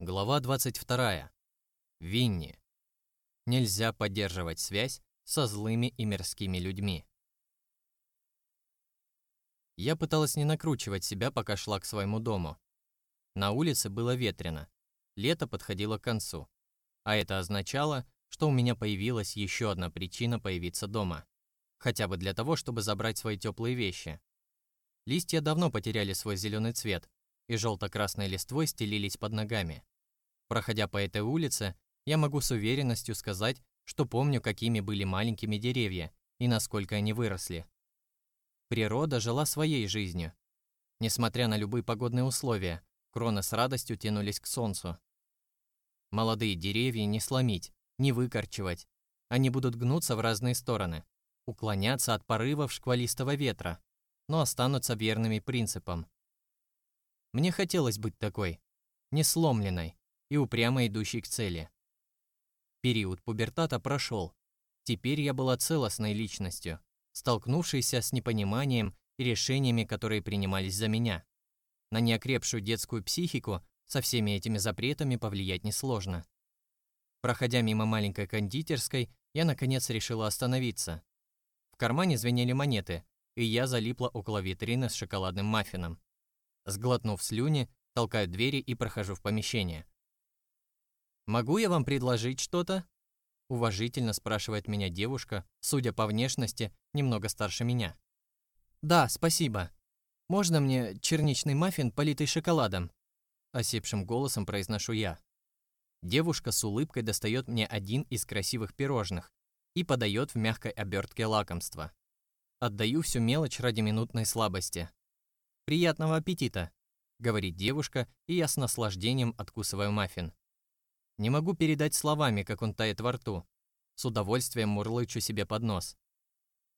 Глава 22. Винни. Нельзя поддерживать связь со злыми и мирскими людьми. Я пыталась не накручивать себя, пока шла к своему дому. На улице было ветрено, лето подходило к концу, а это означало, что у меня появилась еще одна причина появиться дома, хотя бы для того, чтобы забрать свои теплые вещи. Листья давно потеряли свой зеленый цвет, и желто-красной листвой стелились под ногами. Проходя по этой улице, я могу с уверенностью сказать, что помню, какими были маленькими деревья и насколько они выросли. Природа жила своей жизнью. Несмотря на любые погодные условия, кроны с радостью тянулись к солнцу. Молодые деревья не сломить, не выкорчевать. Они будут гнуться в разные стороны, уклоняться от порывов шквалистого ветра, но останутся верными принципам. Мне хотелось быть такой, не сломленной и упрямо идущей к цели. Период пубертата прошел. Теперь я была целостной личностью, столкнувшейся с непониманием и решениями, которые принимались за меня. На неокрепшую детскую психику со всеми этими запретами повлиять несложно. Проходя мимо маленькой кондитерской, я наконец решила остановиться. В кармане звенели монеты, и я залипла около витрины с шоколадным маффином. Сглотнув слюни, толкаю двери и прохожу в помещение. «Могу я вам предложить что-то?» Уважительно спрашивает меня девушка, судя по внешности, немного старше меня. «Да, спасибо. Можно мне черничный маффин, политый шоколадом?» Осипшим голосом произношу я. Девушка с улыбкой достает мне один из красивых пирожных и подает в мягкой обертке лакомства. Отдаю всю мелочь ради минутной слабости. «Приятного аппетита!» — говорит девушка, и я с наслаждением откусываю маффин. Не могу передать словами, как он тает во рту. С удовольствием мурлычу себе под нос.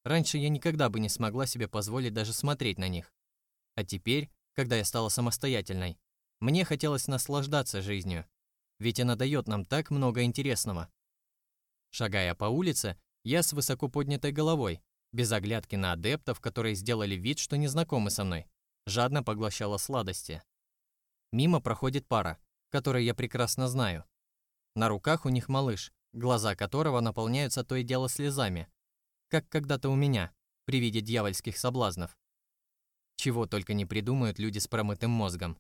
Раньше я никогда бы не смогла себе позволить даже смотреть на них. А теперь, когда я стала самостоятельной, мне хотелось наслаждаться жизнью, ведь она дает нам так много интересного. Шагая по улице, я с высоко поднятой головой, без оглядки на адептов, которые сделали вид, что не знакомы со мной, жадно поглощала сладости. Мимо проходит пара, которой я прекрасно знаю. На руках у них малыш, глаза которого наполняются то и дело слезами, как когда-то у меня, при виде дьявольских соблазнов. Чего только не придумают люди с промытым мозгом.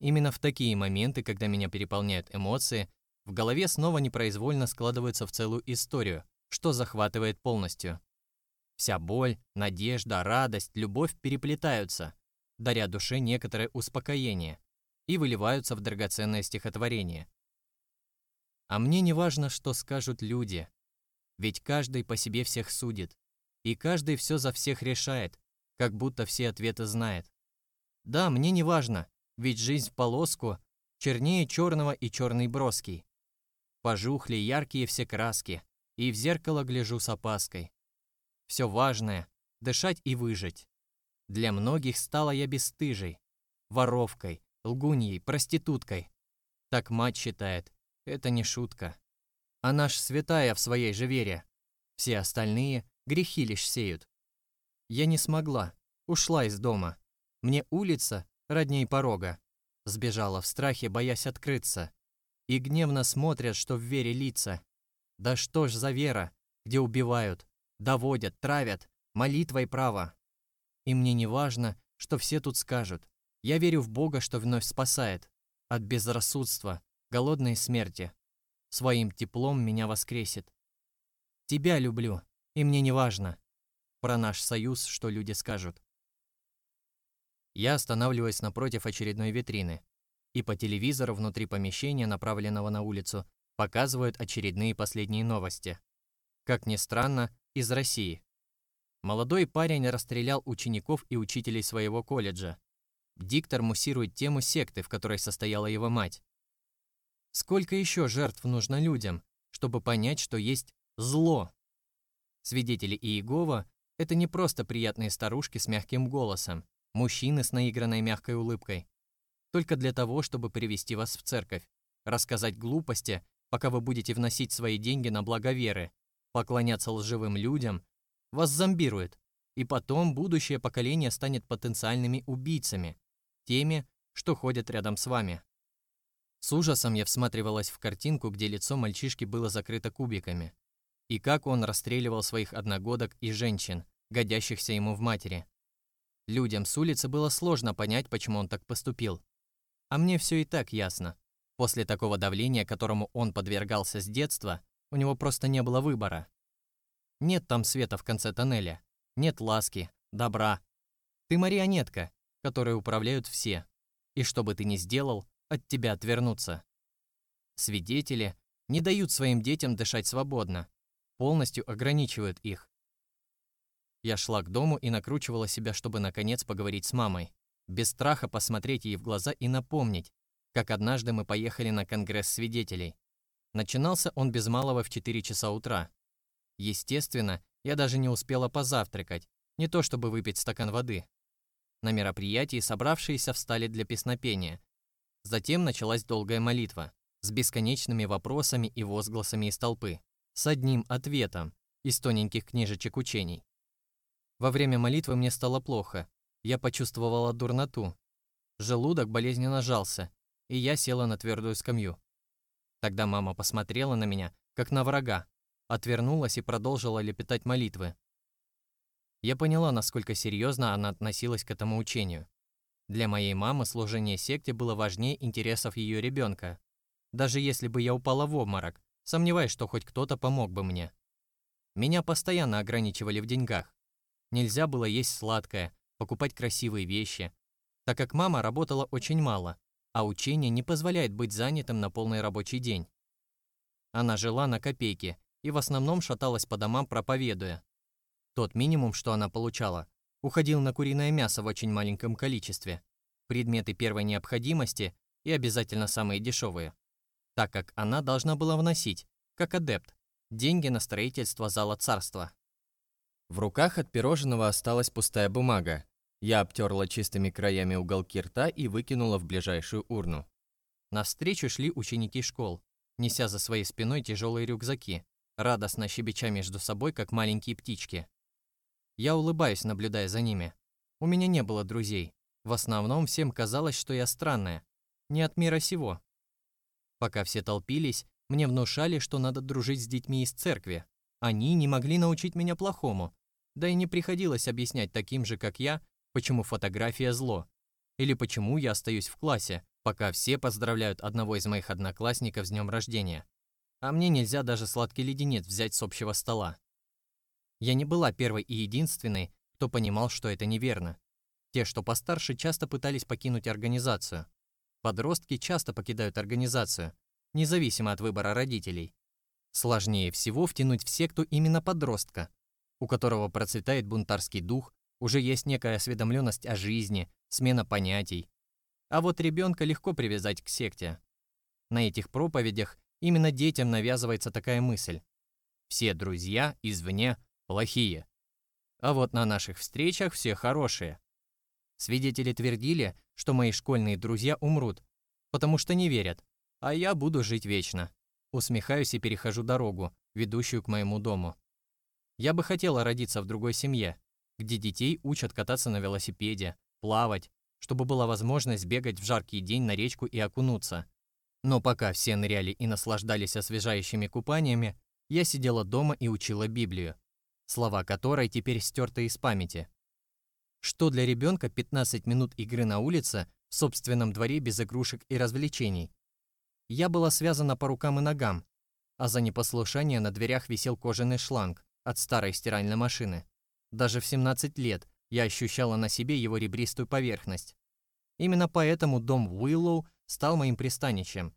Именно в такие моменты, когда меня переполняют эмоции, в голове снова непроизвольно складывается в целую историю, что захватывает полностью. Вся боль, надежда, радость, любовь переплетаются, даря душе некоторое успокоение, и выливаются в драгоценное стихотворение, а мне не важно, что скажут люди, ведь каждый по себе всех судит, и каждый все за всех решает, как будто все ответы знает. Да, мне не важно, ведь жизнь в полоску чернее черного и черный броский. Пожухли яркие все краски, и в зеркало гляжу с опаской. Все важное — дышать и выжить. Для многих стала я бесстыжей, воровкой, лгуньей, проституткой. Так мать считает, это не шутка. Она ж святая в своей же вере. Все остальные грехи лишь сеют. Я не смогла, ушла из дома. Мне улица родней порога. Сбежала в страхе, боясь открыться. И гневно смотрят, что в вере лица. Да что ж за вера, где убивают, доводят, травят, молитвой право. И мне не важно, что все тут скажут. Я верю в Бога, что вновь спасает. От безрассудства, голодной смерти. Своим теплом меня воскресит. Тебя люблю, и мне не важно про наш союз, что люди скажут. Я останавливаюсь напротив очередной витрины, и по телевизору внутри помещения, направленного на улицу, показывают очередные последние новости. Как ни странно, из России. Молодой парень расстрелял учеников и учителей своего колледжа. Диктор муссирует тему секты, в которой состояла его мать. Сколько еще жертв нужно людям, чтобы понять, что есть зло? Свидетели Иегова – это не просто приятные старушки с мягким голосом, мужчины с наигранной мягкой улыбкой. Только для того, чтобы привести вас в церковь, рассказать глупости, пока вы будете вносить свои деньги на благо веры, поклоняться лживым людям, вас зомбирует, и потом будущее поколение станет потенциальными убийцами, теми, что ходят рядом с вами. С ужасом я всматривалась в картинку, где лицо мальчишки было закрыто кубиками, и как он расстреливал своих одногодок и женщин, годящихся ему в матери. Людям с улицы было сложно понять, почему он так поступил. А мне все и так ясно. После такого давления, которому он подвергался с детства, у него просто не было выбора. Нет там света в конце тоннеля, нет ласки, добра. Ты марионетка, которой управляют все. И что бы ты ни сделал, от тебя отвернуться. Свидетели не дают своим детям дышать свободно, полностью ограничивают их. Я шла к дому и накручивала себя, чтобы наконец поговорить с мамой, без страха посмотреть ей в глаза и напомнить, как однажды мы поехали на конгресс свидетелей. Начинался он без малого в 4 часа утра. Естественно, я даже не успела позавтракать, не то чтобы выпить стакан воды. На мероприятии собравшиеся встали для песнопения. Затем началась долгая молитва с бесконечными вопросами и возгласами из толпы, с одним ответом из тоненьких книжечек учений. Во время молитвы мне стало плохо. Я почувствовала дурноту. Желудок болезненно жался, и я села на твердую скамью. Тогда мама посмотрела на меня, как на врага, отвернулась и продолжила лепетать молитвы. Я поняла, насколько серьезно она относилась к этому учению. Для моей мамы служение секте было важнее интересов ее ребенка. Даже если бы я упала в обморок, сомневаюсь, что хоть кто-то помог бы мне. Меня постоянно ограничивали в деньгах. Нельзя было есть сладкое, покупать красивые вещи, так как мама работала очень мало, а учение не позволяет быть занятым на полный рабочий день. Она жила на копейки и в основном шаталась по домам, проповедуя. Тот минимум, что она получала, уходил на куриное мясо в очень маленьком количестве, предметы первой необходимости и обязательно самые дешевые, так как она должна была вносить, как адепт, деньги на строительство зала царства. В руках от пирожного осталась пустая бумага. Я обтерла чистыми краями уголки рта и выкинула в ближайшую урну. Навстречу шли ученики школ, неся за своей спиной тяжелые рюкзаки, радостно щебеча между собой, как маленькие птички. Я улыбаюсь, наблюдая за ними. У меня не было друзей. В основном всем казалось, что я странная. Не от мира сего. Пока все толпились, мне внушали, что надо дружить с детьми из церкви, они не могли научить меня плохому, да и не приходилось объяснять таким же, как я, почему фотография зло, или почему я остаюсь в классе, пока все поздравляют одного из моих одноклассников с днем рождения. А мне нельзя даже сладкий леденец взять с общего стола. Я не была первой и единственной, кто понимал, что это неверно. Те, что постарше, часто пытались покинуть организацию. Подростки часто покидают организацию, независимо от выбора родителей. Сложнее всего втянуть в секту именно подростка, у которого процветает бунтарский дух, уже есть некая осведомленность о жизни, смена понятий. А вот ребенка легко привязать к секте. На этих проповедях именно детям навязывается такая мысль. Все друзья извне плохие. А вот на наших встречах все хорошие. Свидетели твердили, что мои школьные друзья умрут, потому что не верят, а я буду жить вечно. Усмехаюсь и перехожу дорогу, ведущую к моему дому. Я бы хотела родиться в другой семье, где детей учат кататься на велосипеде, плавать, чтобы была возможность бегать в жаркий день на речку и окунуться. Но пока все ныряли и наслаждались освежающими купаниями, я сидела дома и учила Библию, слова которой теперь стерты из памяти. Что для ребенка 15 минут игры на улице в собственном дворе без игрушек и развлечений, я была связана по рукам и ногам, а за непослушание на дверях висел кожаный шланг от старой стиральной машины. Даже в 17 лет я ощущала на себе его ребристую поверхность. Именно поэтому дом Уиллоу стал моим пристанищем.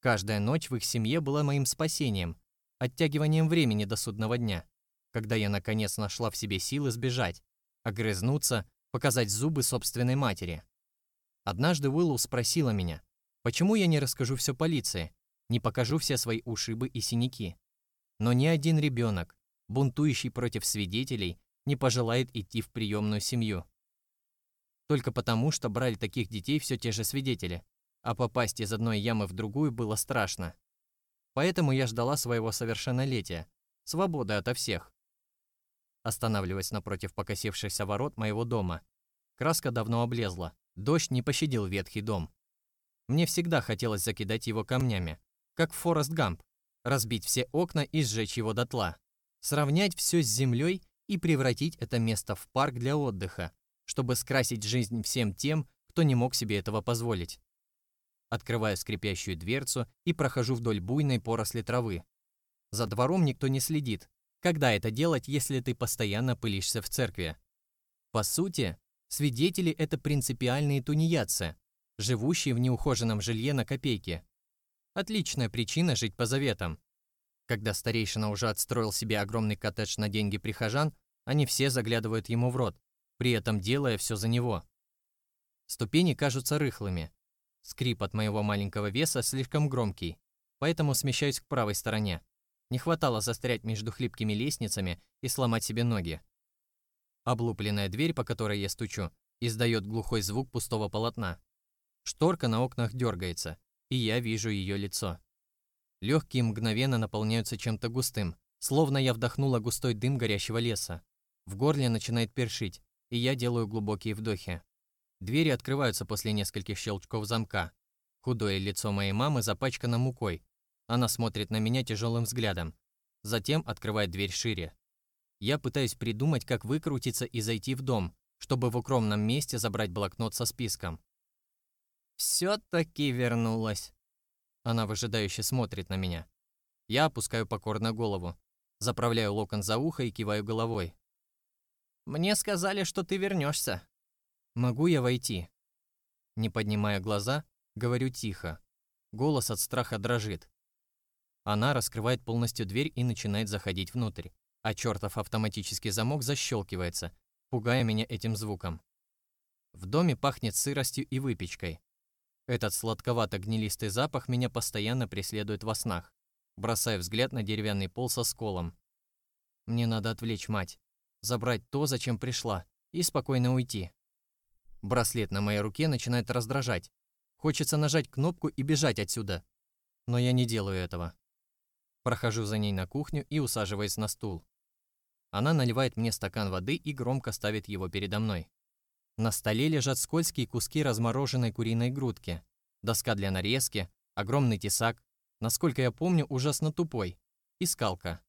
Каждая ночь в их семье была моим спасением, оттягиванием времени до судного дня, когда я наконец нашла в себе силы сбежать, огрызнуться, показать зубы собственной матери. Однажды Уиллоу спросила меня, Почему я не расскажу все полиции, не покажу все свои ушибы и синяки? Но ни один ребенок, бунтующий против свидетелей, не пожелает идти в приемную семью. Только потому, что брали таких детей все те же свидетели, а попасть из одной ямы в другую было страшно. Поэтому я ждала своего совершеннолетия, свободы ото всех. Останавливаясь напротив покосившихся ворот моего дома. Краска давно облезла, дождь не пощадил ветхий дом. Мне всегда хотелось закидать его камнями, как Форест Гамп, разбить все окна и сжечь его дотла, сравнять все с землей и превратить это место в парк для отдыха, чтобы скрасить жизнь всем тем, кто не мог себе этого позволить. Открываю скрипящую дверцу и прохожу вдоль буйной поросли травы. За двором никто не следит. Когда это делать, если ты постоянно пылишься в церкви? По сути, свидетели – это принципиальные тунеядцы, живущие в неухоженном жилье на копейки. Отличная причина жить по заветам. Когда старейшина уже отстроил себе огромный коттедж на деньги прихожан, они все заглядывают ему в рот, при этом делая все за него. Ступени кажутся рыхлыми. Скрип от моего маленького веса слишком громкий, поэтому смещаюсь к правой стороне. Не хватало застрять между хлипкими лестницами и сломать себе ноги. Облупленная дверь, по которой я стучу, издает глухой звук пустого полотна. Шторка на окнах дергается, и я вижу ее лицо. Легкие мгновенно наполняются чем-то густым, словно я вдохнула густой дым горящего леса. В горле начинает першить, и я делаю глубокие вдохи. Двери открываются после нескольких щелчков замка. Худое лицо моей мамы запачкано мукой, она смотрит на меня тяжелым взглядом. Затем открывает дверь шире. Я пытаюсь придумать, как выкрутиться и зайти в дом, чтобы в укромном месте забрать блокнот со списком. «Все-таки вернулась». Она выжидающе смотрит на меня. Я опускаю покорно голову, заправляю локон за ухо и киваю головой. «Мне сказали, что ты вернешься. «Могу я войти?» Не поднимая глаза, говорю тихо. Голос от страха дрожит. Она раскрывает полностью дверь и начинает заходить внутрь, а чертов автоматический замок защелкивается, пугая меня этим звуком. В доме пахнет сыростью и выпечкой. Этот сладковато-гнилистый запах меня постоянно преследует во снах, бросая взгляд на деревянный пол со сколом. Мне надо отвлечь мать, забрать то, зачем пришла, и спокойно уйти. Браслет на моей руке начинает раздражать. Хочется нажать кнопку и бежать отсюда. Но я не делаю этого. Прохожу за ней на кухню и усаживаюсь на стул. Она наливает мне стакан воды и громко ставит его передо мной. На столе лежат скользкие куски размороженной куриной грудки, доска для нарезки, огромный тесак, насколько я помню, ужасно тупой, и скалка.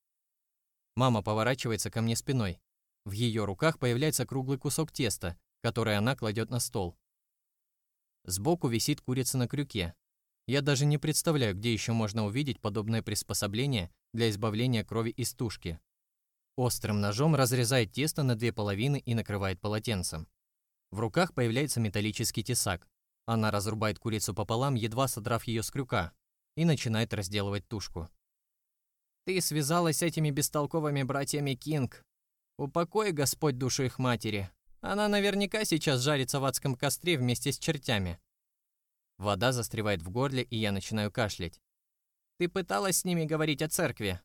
Мама поворачивается ко мне спиной. В ее руках появляется круглый кусок теста, который она кладет на стол. Сбоку висит курица на крюке, я даже не представляю, где еще можно увидеть подобное приспособление для избавления крови из тушки. Острым ножом разрезает тесто на две половины и накрывает полотенцем. В руках появляется металлический тесак. Она разрубает курицу пополам, едва содрав ее с крюка, и начинает разделывать тушку. «Ты связалась с этими бестолковыми братьями Кинг. Упокой, Господь, душу их матери. Она наверняка сейчас жарится в адском костре вместе с чертями. Вода застревает в горле, и я начинаю кашлять. «Ты пыталась с ними говорить о церкви?»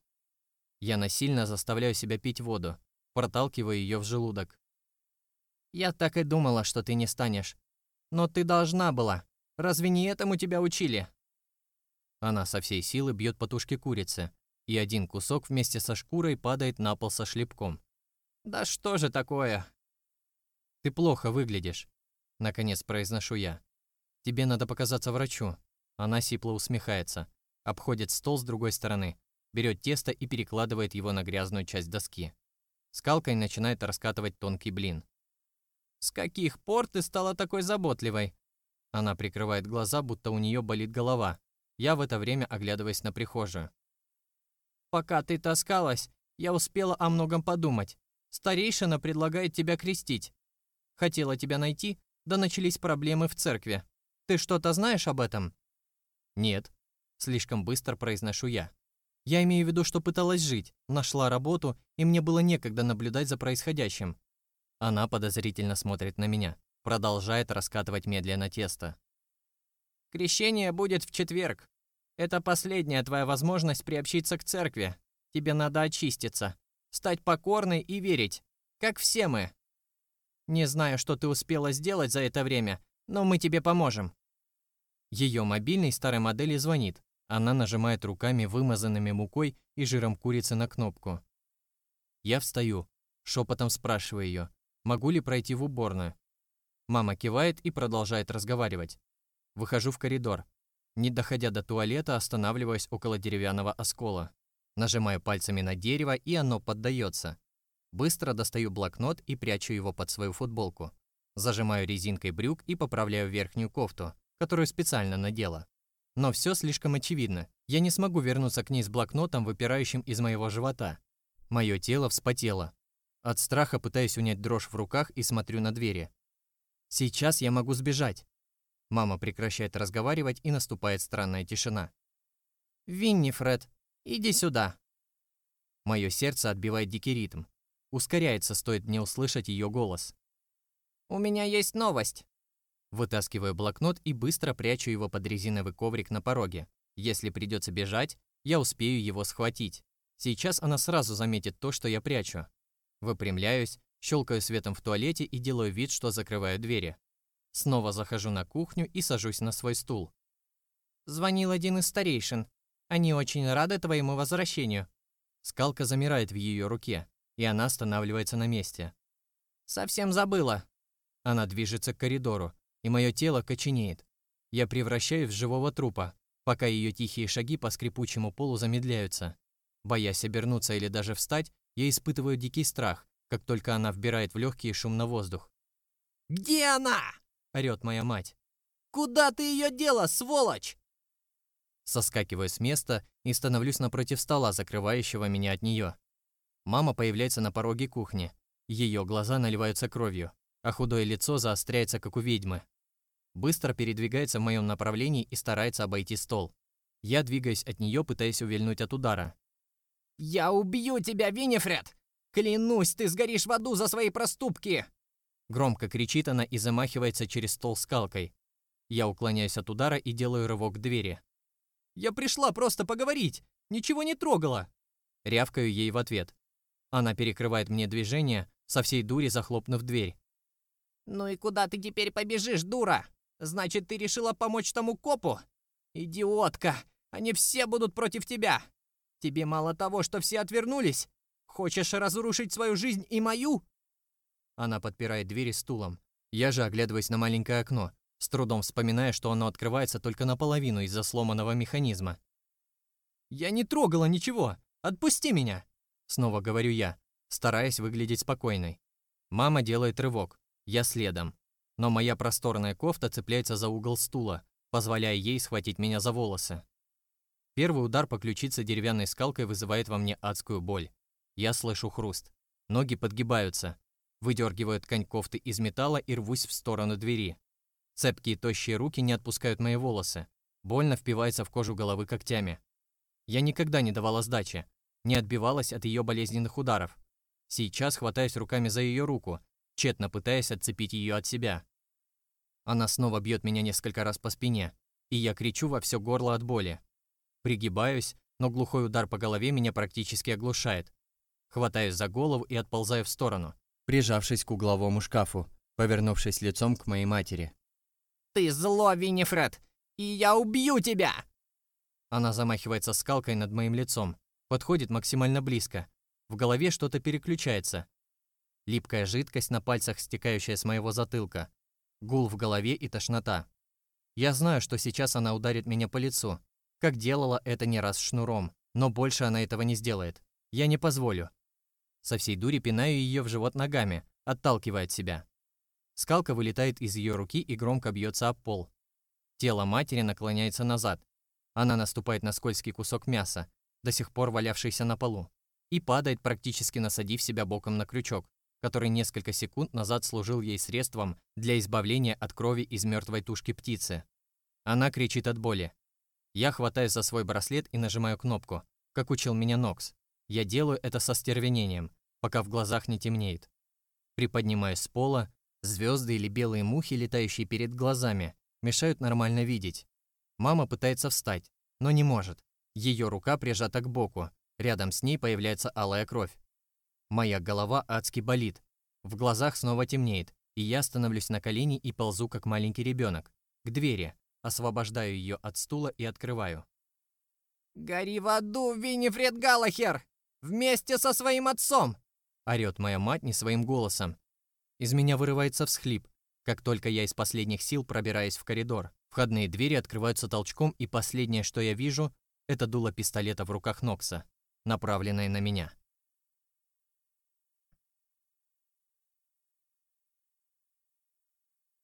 Я насильно заставляю себя пить воду, проталкиваю ее в желудок. «Я так и думала, что ты не станешь. Но ты должна была. Разве не этому тебя учили?» Она со всей силы бьет по тушке курицы, и один кусок вместе со шкурой падает на пол со шлепком. «Да что же такое?» «Ты плохо выглядишь», — наконец произношу я. Тебе надо показаться врачу». Она сипло усмехается, обходит стол с другой стороны, берет тесто и перекладывает его на грязную часть доски. Скалкой начинает раскатывать тонкий блин. «С каких пор ты стала такой заботливой?» Она прикрывает глаза, будто у нее болит голова. Я в это время оглядываюсь на прихожую. «Пока ты таскалась, я успела о многом подумать. Старейшина предлагает тебя крестить. Хотела тебя найти, да начались проблемы в церкви. Ты что-то знаешь об этом? Нет. Слишком быстро произношу я. Я имею в виду, что пыталась жить, нашла работу, и мне было некогда наблюдать за происходящим. Она подозрительно смотрит на меня, продолжает раскатывать медленно тесто. Крещение будет в четверг. Это последняя твоя возможность приобщиться к церкви. Тебе надо очиститься, стать покорной и верить, как все мы. Не знаю, что ты успела сделать за это время, но мы тебе поможем». Ее мобильный старой модели звонит. Она нажимает руками, вымазанными мукой и жиром курицы на кнопку. Я встаю, шепотом спрашиваю ее, могу ли пройти в уборную. Мама кивает и продолжает разговаривать. Выхожу в коридор. Не доходя до туалета, останавливаюсь около деревянного оскола. Нажимаю пальцами на дерево, и оно поддается. Быстро достаю блокнот и прячу его под свою футболку. Зажимаю резинкой брюк и поправляю верхнюю кофту, которую специально надела. Но все слишком очевидно. Я не смогу вернуться к ней с блокнотом, выпирающим из моего живота. Мое тело вспотело. От страха пытаюсь унять дрожь в руках и смотрю на двери. Сейчас я могу сбежать. Мама прекращает разговаривать и наступает странная тишина. «Винни, Фред, иди сюда!» Мое сердце отбивает дикий ритм. Ускоряется, стоит мне услышать ее голос. «У меня есть новость!» Вытаскиваю блокнот и быстро прячу его под резиновый коврик на пороге. Если придется бежать, я успею его схватить. Сейчас она сразу заметит то, что я прячу. Выпрямляюсь, щелкаю светом в туалете и делаю вид, что закрываю двери. Снова захожу на кухню и сажусь на свой стул. Звонил один из старейшин. Они очень рады твоему возвращению. Скалка замирает в ее руке, и она останавливается на месте. Совсем забыла. Она движется к коридору, и мое тело коченеет. Я превращаюсь в живого трупа, пока ее тихие шаги по скрипучему полу замедляются. Боясь обернуться или даже встать, я испытываю дикий страх, как только она вбирает в легкий шум на воздух. «Где она?» – орёт моя мать. «Куда ты ее дела, сволочь?» Соскакиваю с места и становлюсь напротив стола, закрывающего меня от нее. Мама появляется на пороге кухни. Ее глаза наливаются кровью, а худое лицо заостряется, как у ведьмы. Быстро передвигается в моем направлении и старается обойти стол. Я двигаюсь от нее, пытаясь увильнуть от удара. «Я убью тебя, Винифред! Клянусь, ты сгоришь в аду за свои проступки!» Громко кричит она и замахивается через стол скалкой. Я уклоняюсь от удара и делаю рывок к двери. «Я пришла просто поговорить! Ничего не трогала!» Рявкаю ей в ответ. Она перекрывает мне движение, со всей дури захлопнув дверь. «Ну и куда ты теперь побежишь, дура? Значит, ты решила помочь тому копу? Идиотка! Они все будут против тебя! Тебе мало того, что все отвернулись? Хочешь разрушить свою жизнь и мою?» Она подпирает двери стулом. Я же оглядываюсь на маленькое окно, с трудом вспоминая, что оно открывается только наполовину из-за сломанного механизма. «Я не трогала ничего! Отпусти меня!» Снова говорю я, стараясь выглядеть спокойной. Мама делает рывок, я следом. Но моя просторная кофта цепляется за угол стула, позволяя ей схватить меня за волосы. Первый удар по ключице деревянной скалкой вызывает во мне адскую боль. Я слышу хруст. Ноги подгибаются. Выдергиваю ткань кофты из металла и рвусь в сторону двери. Цепкие тощие руки не отпускают мои волосы. Больно впивается в кожу головы когтями. Я никогда не давала сдачи, не отбивалась от ее болезненных ударов. Сейчас хватаюсь руками за ее руку, тщетно пытаясь отцепить ее от себя. Она снова бьет меня несколько раз по спине, и я кричу во все горло от боли. Пригибаюсь, но глухой удар по голове меня практически оглушает. Хватаюсь за голову и отползаю в сторону, прижавшись к угловому шкафу, повернувшись лицом к моей матери. «Ты зло, Виннифред, и я убью тебя!» Она замахивается скалкой над моим лицом, Подходит максимально близко. В голове что-то переключается. Липкая жидкость на пальцах, стекающая с моего затылка. Гул в голове и тошнота. Я знаю, что сейчас она ударит меня по лицу, как делала это не раз шнуром, но больше она этого не сделает. Я не позволю. Со всей дури пинаю ее в живот ногами, отталкивая от себя. Скалка вылетает из ее руки и громко бьется об пол. Тело матери наклоняется назад. Она наступает на скользкий кусок мяса, до сих пор валявшийся на полу, и падает, практически насадив себя боком на крючок, который несколько секунд назад служил ей средством для избавления от крови из мертвой тушки птицы. Она кричит от боли. Я хватаюсь за свой браслет и нажимаю кнопку, как учил меня Нокс. Я делаю это со стервенением, пока в глазах не темнеет. Приподнимаюсь с пола, звезды или белые мухи, летающие перед глазами, мешают нормально видеть. Мама пытается встать, но не может. Ее рука прижата к боку. Рядом с ней появляется алая кровь. Моя голова адски болит. В глазах снова темнеет, и я становлюсь на колени и ползу, как маленький ребенок, к двери, освобождаю ее от стула и открываю. «Гори в аду, Виннифред Галлахер! Вместе со своим отцом!» орёт моя мать не своим голосом. Из меня вырывается всхлип, как только я из последних сил пробираюсь в коридор. Входные двери открываются толчком, и последнее, что я вижу, это дуло пистолета в руках Нокса, направленное на меня.